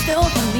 しておく